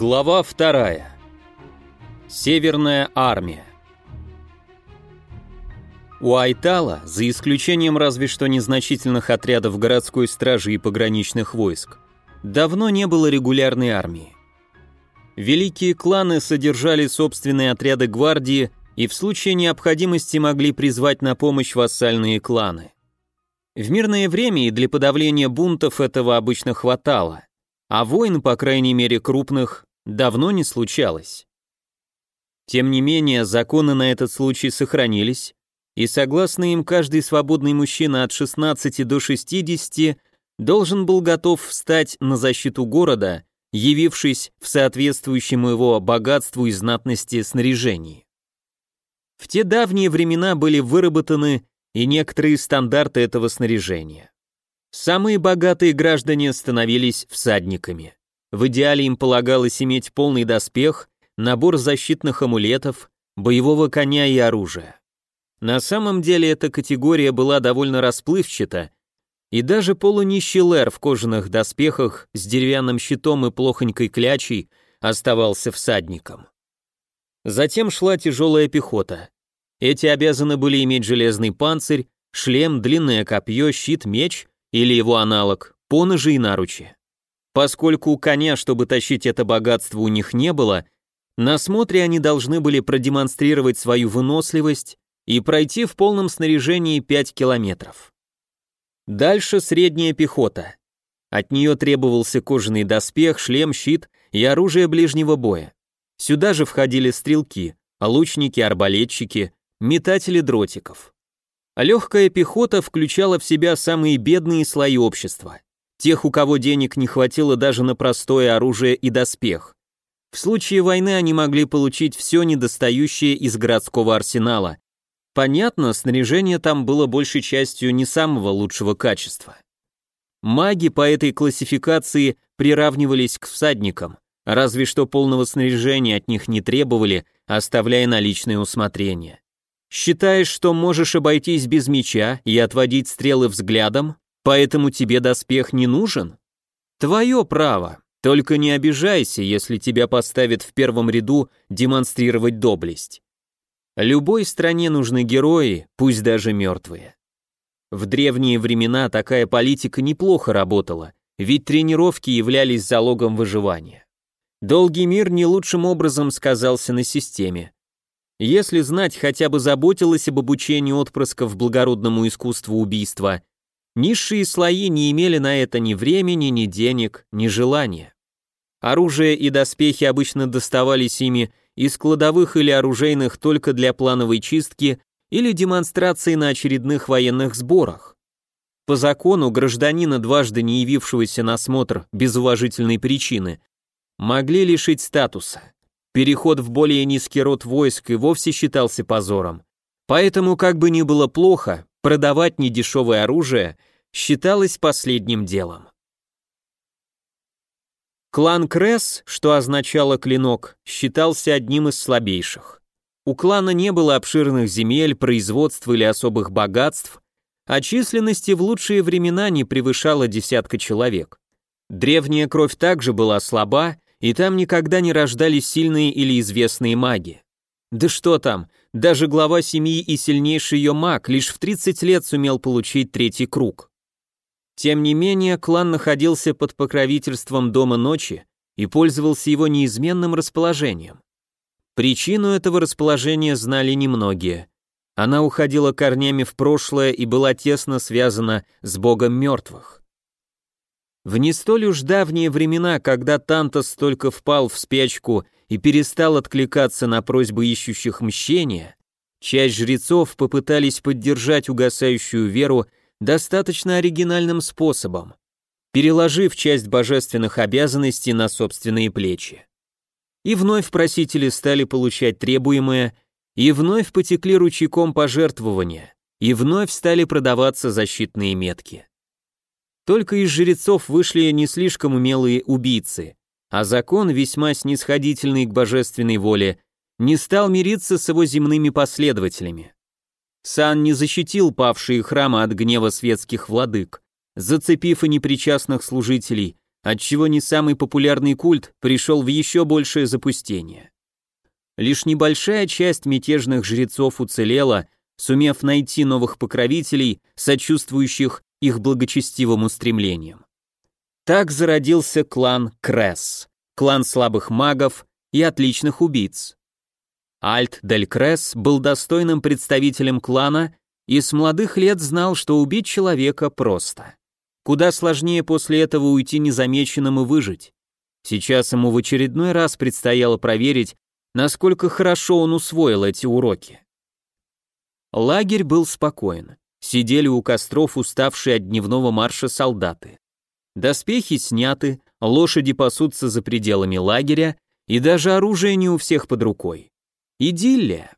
Глава вторая. Северная армия. У Айтала, за исключением разве что незначительных отрядов городской стражи и пограничных войск, давно не было регулярной армии. Великие кланы содержали собственные отряды гвардии и в случае необходимости могли призвать на помощь вассальные кланы. В мирное время и для подавления бунтов этого обычно хватало – а войн, по крайней мере крупных, давно не случалось. Тем не менее, законы на этот случай сохранились, и согласно им каждый свободный мужчина от 16 до 60 должен был готов встать на защиту города, явившись в соответствующем его богатству и знатности снаряжении. В те давние времена были выработаны и некоторые стандарты этого снаряжения. Самые богатые граждане становились всадниками. В идеале им полагалось иметь полный доспех, набор защитных амулетов, боевого коня и оружия. На самом деле эта категория была довольно расплывчата, и даже полунищий лэр в кожаных доспехах с деревянным щитом и плохонькой клячей оставался всадником. Затем шла тяжелая пехота. Эти обязаны были иметь железный панцирь, шлем, длинное копье, щит, меч или его аналог, поножи и наручи. Поскольку коня, чтобы тащить это богатство, у них не было, на смотре они должны были продемонстрировать свою выносливость и пройти в полном снаряжении 5 километров. Дальше средняя пехота. От нее требовался кожаный доспех, шлем, щит и оружие ближнего боя. Сюда же входили стрелки, лучники, арбалетчики, метатели дротиков. Легкая пехота включала в себя самые бедные слои общества. Тех, у кого денег не хватило даже на простое оружие и доспех. В случае войны они могли получить все недостающее из городского арсенала. Понятно, снаряжение там было большей частью не самого лучшего качества. Маги по этой классификации приравнивались к всадникам, разве что полного снаряжения от них не требовали, оставляя на личное усмотрение. Считаешь, что можешь обойтись без меча и отводить стрелы взглядом, поэтому тебе доспех не нужен? Твое право, только не обижайся, если тебя поставят в первом ряду демонстрировать доблесть. Любой стране нужны герои, пусть даже мертвые. В древние времена такая политика неплохо работала, ведь тренировки являлись залогом выживания. Долгий мир не лучшим образом сказался на системе. Если знать хотя бы заботилась об обучении отпрысков благородному искусству убийства, низшие слои не имели на это ни времени, ни денег, ни желания. Оружие и доспехи обычно доставались ими из кладовых или оружейных только для плановой чистки или демонстрации на очередных военных сборах. По закону гражданина, дважды не явившегося на осмотр без уважительной причины, могли лишить статуса. Переход в более низкий род войск и вовсе считался позором. Поэтому, как бы ни было плохо, продавать недешевое оружие считалось последним делом. Клан Кресс, что означало клинок, считался одним из слабейших. У клана не было обширных земель, производств или особых богатств, а численности в лучшие времена не превышала десятка человек. Древняя кровь также была слаба, и там никогда не рождались сильные или известные маги. Да что там, даже глава семьи и сильнейший ее маг лишь в 30 лет сумел получить третий круг. Тем не менее, клан находился под покровительством Дома Ночи и пользовался его неизменным расположением. Причину этого расположения знали немногие. Она уходила корнями в прошлое и была тесно связана с богом мертвых. В не столь уж давние времена, когда Тантос только впал в спячку и перестал откликаться на просьбы ищущих мщения, часть жрецов попытались поддержать угасающую веру достаточно оригинальным способом, переложив часть божественных обязанностей на собственные плечи. И вновь просители стали получать требуемое, и вновь потекли ручейком пожертвования, и вновь стали продаваться защитные метки. Только из жрецов вышли не слишком умелые убийцы, а закон, весьма снисходительный к божественной воле, не стал мириться с его земными последователями. Сан не защитил павшие храмы от гнева светских владык, зацепив и непричастных служителей, отчего не самый популярный культ пришел в еще большее запустение. Лишь небольшая часть мятежных жрецов уцелела, сумев найти новых покровителей, сочувствующих их благочестивым устремлениям. Так зародился клан Кресс, клан слабых магов и отличных убийц. Альт Дель Кресс был достойным представителем клана и с молодых лет знал, что убить человека просто. Куда сложнее после этого уйти незамеченным и выжить. Сейчас ему в очередной раз предстояло проверить, насколько хорошо он усвоил эти уроки. Лагерь был спокоен. Сидели у костров уставшие от дневного марша солдаты. Доспехи сняты, лошади пасутся за пределами лагеря, и даже оружие не у всех под рукой. Идиллия.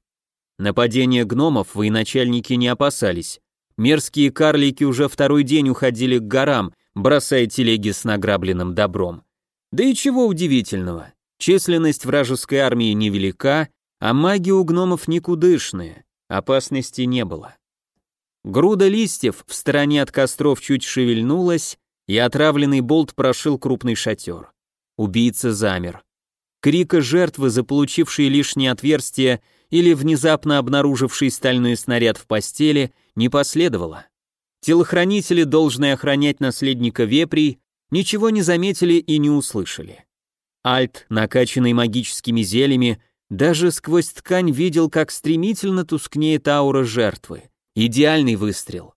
Нападения гномов военачальники не опасались. Мерзкие карлики уже второй день уходили к горам, бросая телеги с награбленным добром. Да и чего удивительного. Численность вражеской армии невелика, а маги у гномов никудышные. Опасности не было. Груда листьев в стороне от костров чуть шевельнулась, и отравленный болт прошил крупный шатер. Убийца замер. Крика жертвы, заполучившей лишнее отверстие или внезапно обнаруживший стальной снаряд в постели, не последовало. Телохранители, должны охранять наследника вепрей, ничего не заметили и не услышали. Альт, накачанный магическими зельями, даже сквозь ткань видел, как стремительно тускнеет аура жертвы. Идеальный выстрел.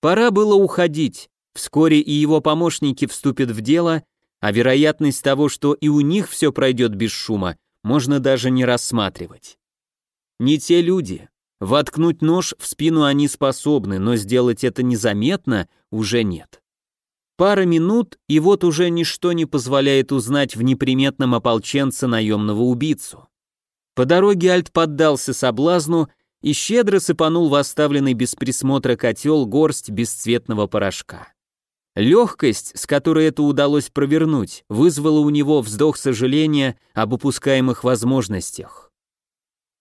Пора было уходить. Вскоре и его помощники вступят в дело, а вероятность того, что и у них все пройдет без шума, можно даже не рассматривать. Не те люди. Воткнуть нож в спину они способны, но сделать это незаметно уже нет. Пара минут, и вот уже ничто не позволяет узнать в неприметном ополченце наемного убийцу. По дороге Альт поддался соблазну и щедро сыпанул в оставленный без присмотра котел горсть бесцветного порошка. Легкость, с которой это удалось провернуть, вызвала у него вздох сожаления об упускаемых возможностях.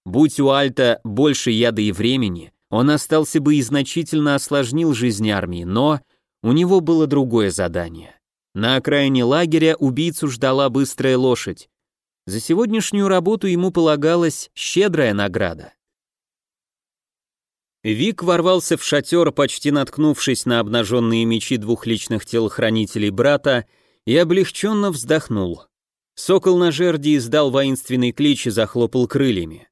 Будь у Альта больше яда и времени, он остался бы и значительно осложнил жизнь армии, но у него было другое задание. На окраине лагеря убийцу ждала быстрая лошадь. За сегодняшнюю работу ему полагалась щедрая награда. Вик ворвался в шатер, почти наткнувшись на обнаженные мечи двух личных телохранителей брата, и облегченно вздохнул. Сокол на жерди издал воинственный клич и захлопал крыльями.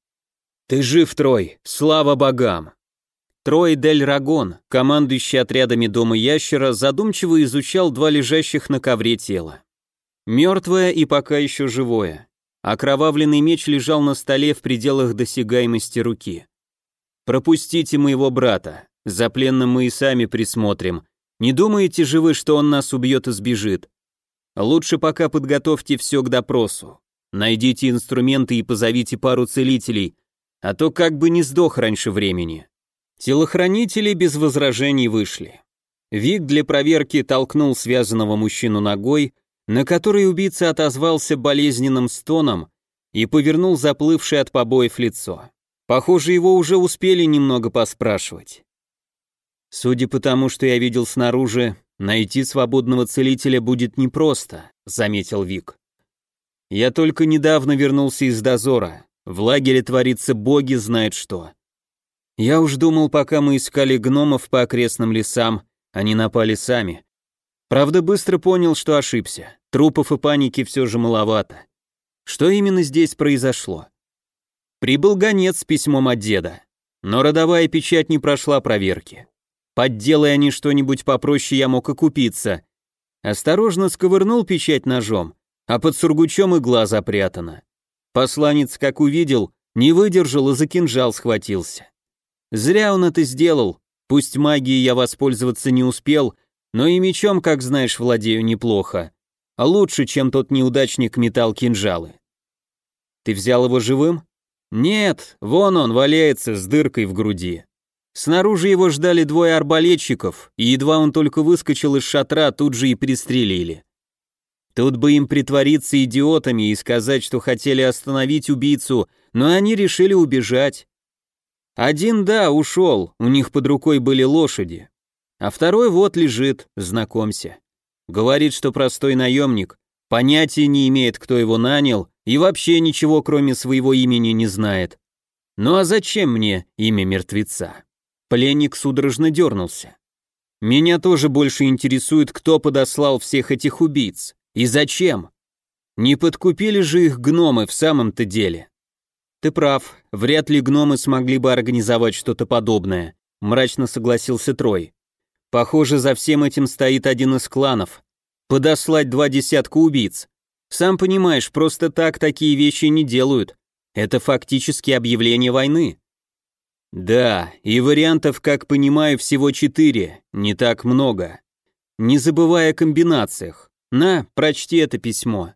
«Ты жив, Трой! Слава богам!» Трой Дель Рагон, командующий отрядами Дома Ящера, задумчиво изучал два лежащих на ковре тела. Мертвое и пока еще живое. Окровавленный меч лежал на столе в пределах досягаемости руки. «Пропустите моего брата. За пленным мы и сами присмотрим. Не думаете же вы, что он нас убьет и сбежит? Лучше пока подготовьте все к допросу. Найдите инструменты и позовите пару целителей, а то как бы не сдох раньше времени». Телохранители без возражений вышли. Вик для проверки толкнул связанного мужчину ногой, на которой убийца отозвался болезненным стоном и повернул заплывшее от побоев лицо. Похоже, его уже успели немного поспрашивать. Судя по тому, что я видел снаружи, найти свободного целителя будет непросто, заметил Вик. Я только недавно вернулся из дозора. В лагере творится боги знают что. Я уж думал, пока мы искали гномов по окрестным лесам, они напали сами. Правда, быстро понял, что ошибся. Трупов и паники все же маловато. Что именно здесь произошло? Прибыл гонец с письмом от деда, но родовая печать не прошла проверки. Подделай они что-нибудь попроще, я мог окупиться. Осторожно сковырнул печать ножом, а под сургучом игла запрятана. Посланец, как увидел, не выдержал и за кинжал схватился. Зря он это сделал, пусть магией я воспользоваться не успел, но и мечом, как знаешь, владею неплохо. А лучше, чем тот неудачник метал кинжалы. Ты взял его живым? Нет, вон он валяется с дыркой в груди. Снаружи его ждали двое арбалетчиков, и едва он только выскочил из шатра, тут же и пристрелили. Тут бы им притвориться идиотами и сказать, что хотели остановить убийцу, но они решили убежать. Один, да, ушел, у них под рукой были лошади. А второй вот лежит, знакомься. Говорит, что простой наемник, понятия не имеет, кто его нанял, и вообще ничего, кроме своего имени, не знает. Ну а зачем мне имя мертвеца? Пленник судорожно дернулся. Меня тоже больше интересует, кто подослал всех этих убийц. И зачем? Не подкупили же их гномы в самом-то деле. Ты прав, вряд ли гномы смогли бы организовать что-то подобное, мрачно согласился Трой. Похоже, за всем этим стоит один из кланов. Подослать два десятка убийц. Сам понимаешь, просто так такие вещи не делают. Это фактически объявление войны. Да, и вариантов, как понимаю, всего четыре, не так много. Не забывая о комбинациях. На, прочти это письмо.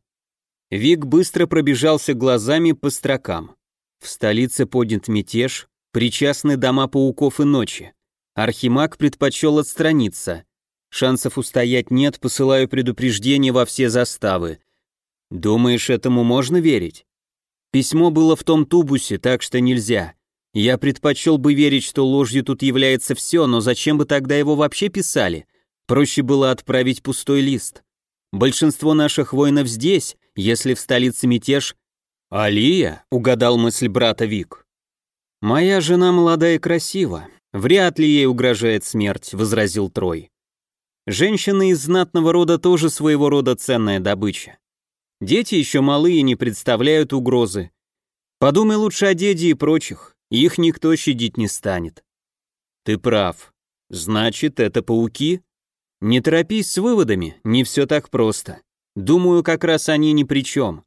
Вик быстро пробежался глазами по строкам. В столице поднят мятеж, причастны дома пауков и ночи. Архимаг предпочел отстраниться. Шансов устоять нет, посылаю предупреждение во все заставы. Думаешь, этому можно верить? Письмо было в том тубусе, так что нельзя. Я предпочел бы верить, что ложью тут является все, но зачем бы тогда его вообще писали? Проще было отправить пустой лист. Большинство наших воинов здесь, если в столице мятеж... «Алия?» — угадал мысль брата Вик. «Моя жена молода и красива. Вряд ли ей угрожает смерть», — возразил Трой. «Женщины из знатного рода тоже своего рода ценная добыча. Дети еще малые и не представляют угрозы. Подумай лучше о деде и прочих. Их никто щадить не станет. Ты прав. Значит, это пауки? Не торопись с выводами, не все так просто. Думаю, как раз они ни при чем.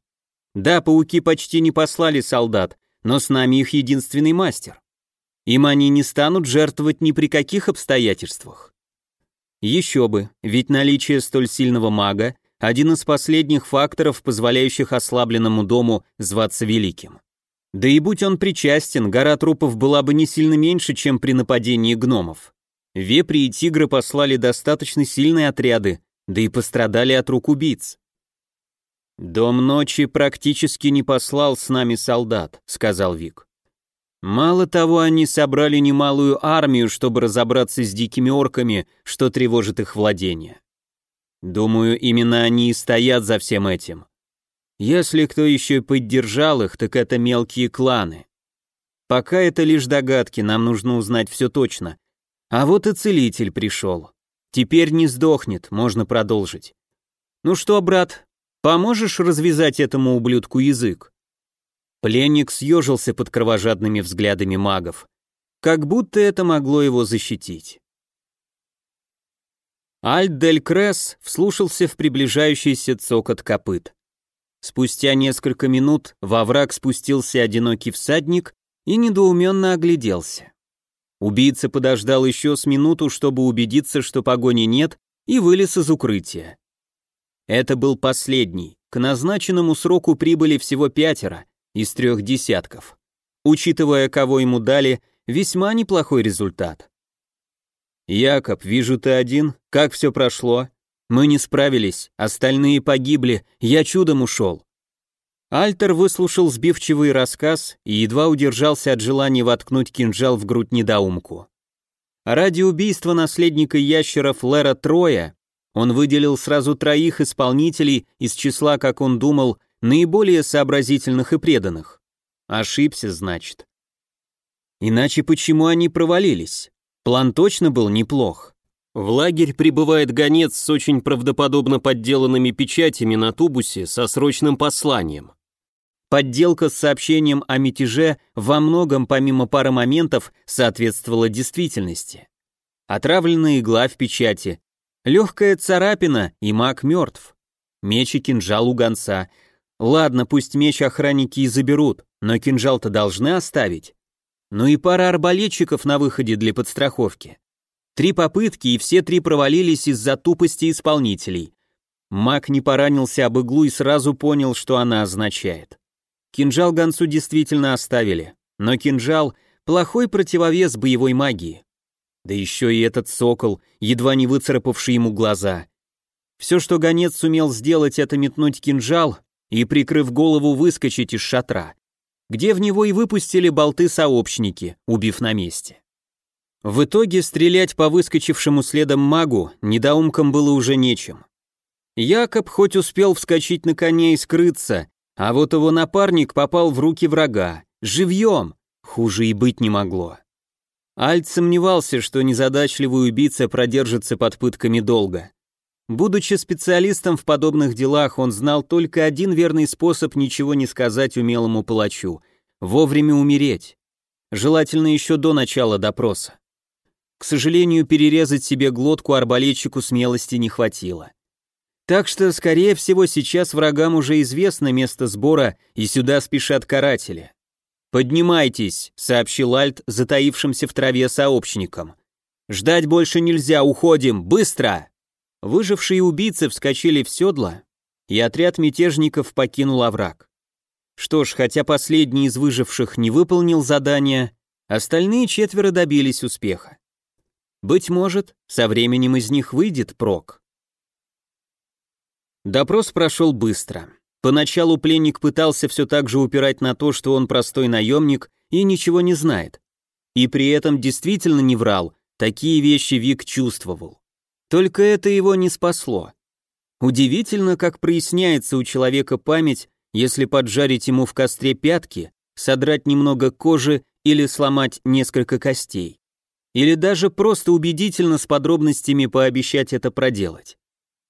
Да, пауки почти не послали солдат, но с нами их единственный мастер. Им они не станут жертвовать ни при каких обстоятельствах. Еще бы, ведь наличие столь сильного мага – один из последних факторов, позволяющих ослабленному дому зваться великим. Да и будь он причастен, гора трупов была бы не сильно меньше, чем при нападении гномов. Вепри и тигры послали достаточно сильные отряды, да и пострадали от рук убийц. «Дом ночи практически не послал с нами солдат», — сказал Вик. «Мало того, они собрали немалую армию, чтобы разобраться с дикими орками, что тревожит их владение. Думаю, именно они и стоят за всем этим. Если кто еще поддержал их, так это мелкие кланы. Пока это лишь догадки, нам нужно узнать все точно. А вот и целитель пришел. Теперь не сдохнет, можно продолжить. Ну что, брат, поможешь развязать этому ублюдку язык? Пленник съежился под кровожадными взглядами магов. Как будто это могло его защитить. Альт Дель Кресс вслушался в приближающийся цокот копыт. Спустя несколько минут во враг спустился одинокий всадник и недоуменно огляделся. Убийца подождал еще с минуту, чтобы убедиться, что погони нет, и вылез из укрытия. Это был последний. К назначенному сроку прибыли всего пятеро из трех десятков. Учитывая, кого ему дали, весьма неплохой результат. «Якоб, вижу, ты один. Как все прошло?» Мы не справились, остальные погибли, я чудом ушел. Альтер выслушал сбивчивый рассказ и едва удержался от желания воткнуть кинжал в грудь недоумку. Ради убийства наследника ящера Флера Троя он выделил сразу троих исполнителей из числа, как он думал, наиболее сообразительных и преданных. Ошибся, значит. Иначе почему они провалились? План точно был неплох. В лагерь прибывает гонец с очень правдоподобно подделанными печатями на тубусе со срочным посланием. Подделка с сообщением о мятеже во многом, помимо пары моментов, соответствовала действительности. Отравленная игла в печати, легкая царапина и маг мертв. Меч и кинжал у гонца. Ладно, пусть меч охранники и заберут, но кинжал-то должны оставить. Ну и пара арбалетчиков на выходе для подстраховки. Три попытки, и все три провалились из-за тупости исполнителей. Маг не поранился об иглу и сразу понял, что она означает. Кинжал гонцу действительно оставили, но кинжал — плохой противовес боевой магии. Да еще и этот сокол, едва не выцарапавший ему глаза. Все, что гонец сумел сделать, это метнуть кинжал и, прикрыв голову, выскочить из шатра, где в него и выпустили болты-сообщники, убив на месте. В итоге стрелять по выскочившему следом магу недоумкам было уже нечем. Якоб хоть успел вскочить на коне и скрыться, а вот его напарник попал в руки врага. Живьем! Хуже и быть не могло. Альт сомневался, что незадачливый убийца продержится под пытками долго. Будучи специалистом в подобных делах, он знал только один верный способ ничего не сказать умелому палачу — вовремя умереть. Желательно еще до начала допроса. К сожалению, перерезать себе глотку арбалетчику смелости не хватило. Так что, скорее всего, сейчас врагам уже известно место сбора, и сюда спешат каратели. «Поднимайтесь», — сообщил Альт затаившимся в траве сообщникам. «Ждать больше нельзя, уходим, быстро!» Выжившие убийцы вскочили в седла, и отряд мятежников покинул овраг. Что ж, хотя последний из выживших не выполнил задание, остальные четверо добились успеха. Быть может, со временем из них выйдет прок. Допрос прошел быстро. Поначалу пленник пытался все так же упирать на то, что он простой наемник и ничего не знает. И при этом действительно не врал, такие вещи Вик чувствовал. Только это его не спасло. Удивительно, как проясняется у человека память, если поджарить ему в костре пятки, содрать немного кожи или сломать несколько костей. Или даже просто убедительно с подробностями пообещать это проделать.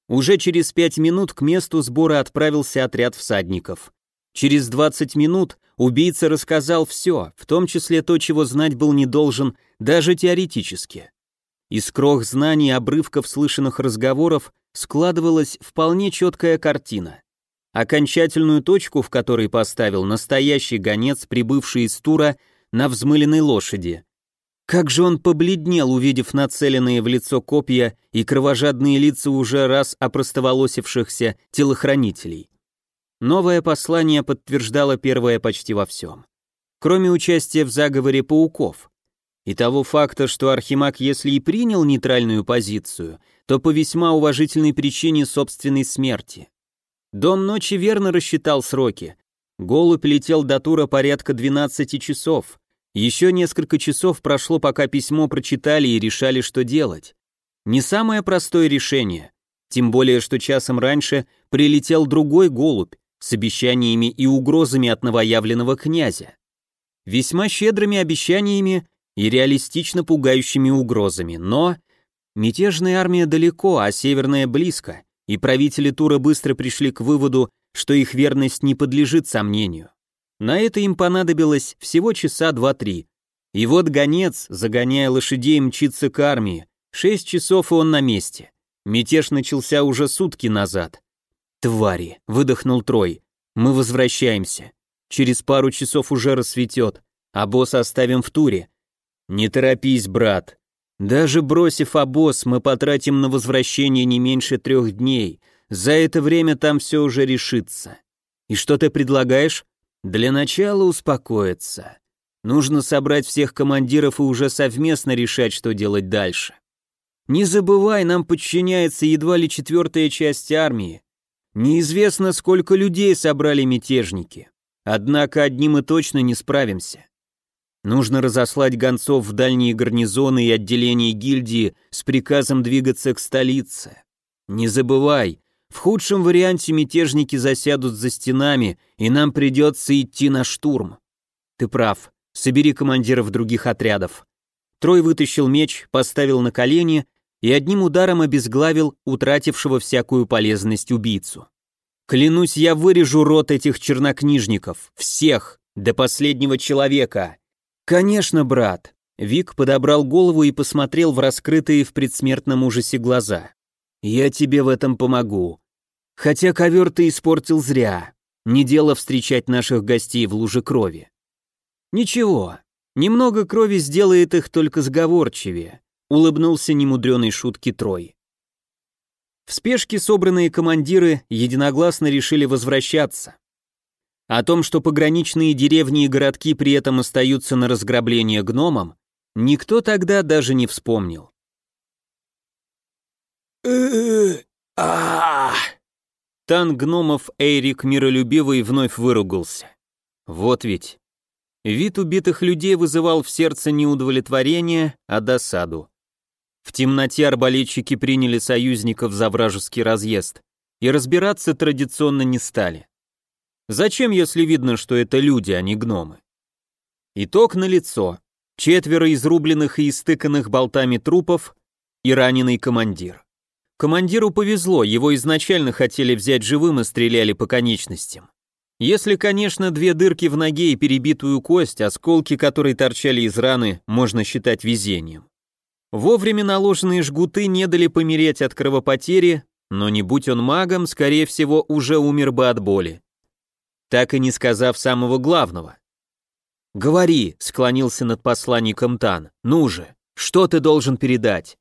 Уже через пять минут к месту сбора отправился отряд всадников. Через 20 минут убийца рассказал все, в том числе то, чего знать был не должен, даже теоретически. Из крох знаний обрывков слышанных разговоров складывалась вполне четкая картина. Окончательную точку, в которой поставил настоящий гонец, прибывший из Тура на взмыленной лошади. Как же он побледнел, увидев нацеленные в лицо копья и кровожадные лица уже раз опростоволосившихся телохранителей. Новое послание подтверждало первое почти во всем. Кроме участия в заговоре пауков и того факта, что Архимаг, если и принял нейтральную позицию, то по весьма уважительной причине собственной смерти. Дом ночи верно рассчитал сроки. Голубь летел до Тура порядка 12 часов. Еще несколько часов прошло, пока письмо прочитали и решали, что делать. Не самое простое решение. Тем более, что часом раньше прилетел другой голубь с обещаниями и угрозами от новоявленного князя. Весьма щедрыми обещаниями и реалистично пугающими угрозами, но мятежная армия далеко, а северная близко, и правители Тура быстро пришли к выводу, что их верность не подлежит сомнению. На это им понадобилось всего часа два-три. И вот гонец, загоняя лошадей, мчится к армии. Шесть часов и он на месте. Мятеж начался уже сутки назад. «Твари!» — выдохнул Трой. «Мы возвращаемся. Через пару часов уже рассветет, а босса оставим в туре. «Не торопись, брат. Даже бросив обоз, мы потратим на возвращение не меньше трех дней. За это время там все уже решится. И что ты предлагаешь? Для начала успокоиться. Нужно собрать всех командиров и уже совместно решать, что делать дальше. Не забывай, нам подчиняется едва ли четвертая часть армии. Неизвестно, сколько людей собрали мятежники. Однако одним мы точно не справимся. Нужно разослать гонцов в дальние гарнизоны и отделения гильдии с приказом двигаться к столице. Не забывай, в худшем варианте мятежники засядут за стенами, и нам придется идти на штурм. Ты прав, собери командиров других отрядов. Трой вытащил меч, поставил на колени и одним ударом обезглавил утратившего всякую полезность убийцу. Клянусь, я вырежу рот этих чернокнижников, всех, до последнего человека. «Конечно, брат!» Вик подобрал голову и посмотрел в раскрытые в предсмертном ужасе глаза. «Я тебе в этом помогу. Хотя ковер ты испортил зря. Не дело встречать наших гостей в луже крови». «Ничего, немного крови сделает их только сговорчивее», улыбнулся немудреной шутки Трой. В спешке собранные командиры единогласно решили возвращаться. О том, что пограничные деревни и городки при этом остаются на разграбление гномам, никто тогда даже не вспомнил. Тан гномов Эйрик миролюбивый вновь выругался. Вот ведь. Вид убитых людей вызывал в сердце не удовлетворение, а досаду. В темноте арбалетчики приняли союзников за вражеский разъезд, и разбираться традиционно не стали. Зачем, если видно, что это люди, а не гномы? Итог налицо. Четверо изрубленных и истыканных болтами трупов и раненый командир. Командиру повезло, его изначально хотели взять живым и стреляли по конечностям. Если, конечно, две дырки в ноге и перебитую кость, осколки, которые торчали из раны, можно считать везением. Вовремя наложенные жгуты не дали помереть от кровопотери, но не будь он магом, скорее всего, уже умер бы от боли. Так и не сказав самого главного. «Говори», — склонился над посланником Тан, — «ну же, что ты должен передать?»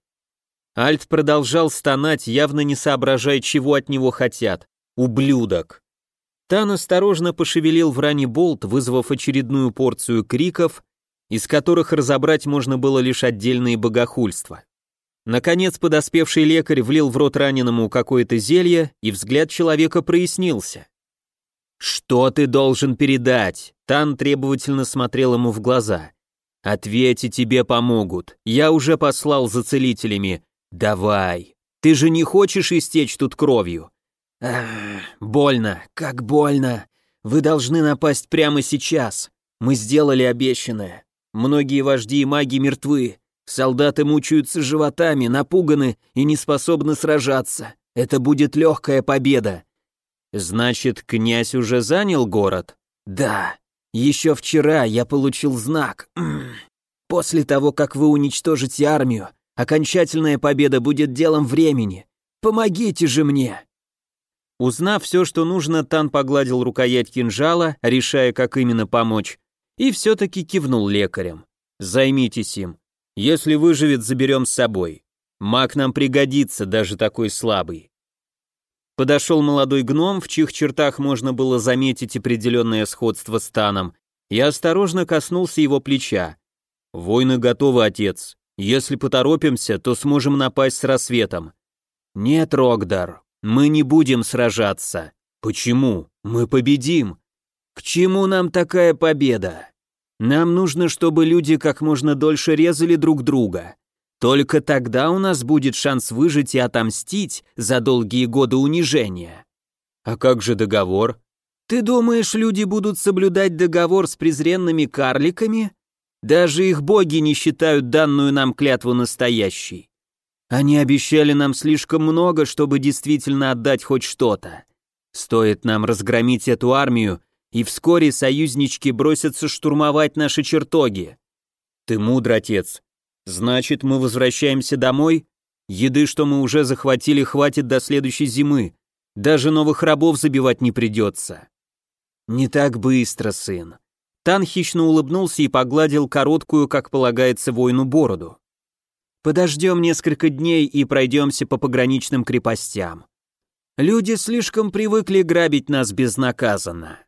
Альт продолжал стонать, явно не соображая, чего от него хотят. «Ублюдок!» Тан осторожно пошевелил в ране болт, вызвав очередную порцию криков, из которых разобрать можно было лишь отдельные богохульства. Наконец подоспевший лекарь влил в рот раненому какое-то зелье, и взгляд человека прояснился. «Что ты должен передать?» Тан требовательно смотрел ему в глаза. «Ответь, и тебе помогут. Я уже послал за целителями. Давай. Ты же не хочешь истечь тут кровью?» Ах, больно, как больно. Вы должны напасть прямо сейчас. Мы сделали обещанное. Многие вожди и маги мертвы. Солдаты мучаются животами, напуганы и не способны сражаться. Это будет легкая победа. Значит, князь уже занял город? Да. Еще вчера я получил знак. После того, как вы уничтожите армию, окончательная победа будет делом времени. Помогите же мне. Узнав все, что нужно, Тан погладил рукоять кинжала, решая, как именно помочь, и все-таки кивнул лекарям. «Займитесь им. Если выживет, заберем с собой. Маг нам пригодится, даже такой слабый. Подошел молодой гном, в чьих чертах можно было заметить определенное сходство с Таном, и осторожно коснулся его плеча. «Войны готовы, отец. Если поторопимся, то сможем напасть с рассветом». «Нет, Рогдар, мы не будем сражаться». «Почему? Мы победим». «К чему нам такая победа? Нам нужно, чтобы люди как можно дольше резали друг друга. Только тогда у нас будет шанс выжить и отомстить за долгие годы унижения. А как же договор? Ты думаешь, люди будут соблюдать договор с презренными карликами? Даже их боги не считают данную нам клятву настоящей. Они обещали нам слишком много, чтобы действительно отдать хоть что-то. Стоит нам разгромить эту армию, и вскоре союзнички бросятся штурмовать наши чертоги. Ты мудр, отец, Значит, мы возвращаемся домой? Еды, что мы уже захватили, хватит до следующей зимы. Даже новых рабов забивать не придется. Не так быстро, сын. Тан хищно улыбнулся и погладил короткую, как полагается, воину бороду. Подождем несколько дней и пройдемся по пограничным крепостям. Люди слишком привыкли грабить нас безнаказанно.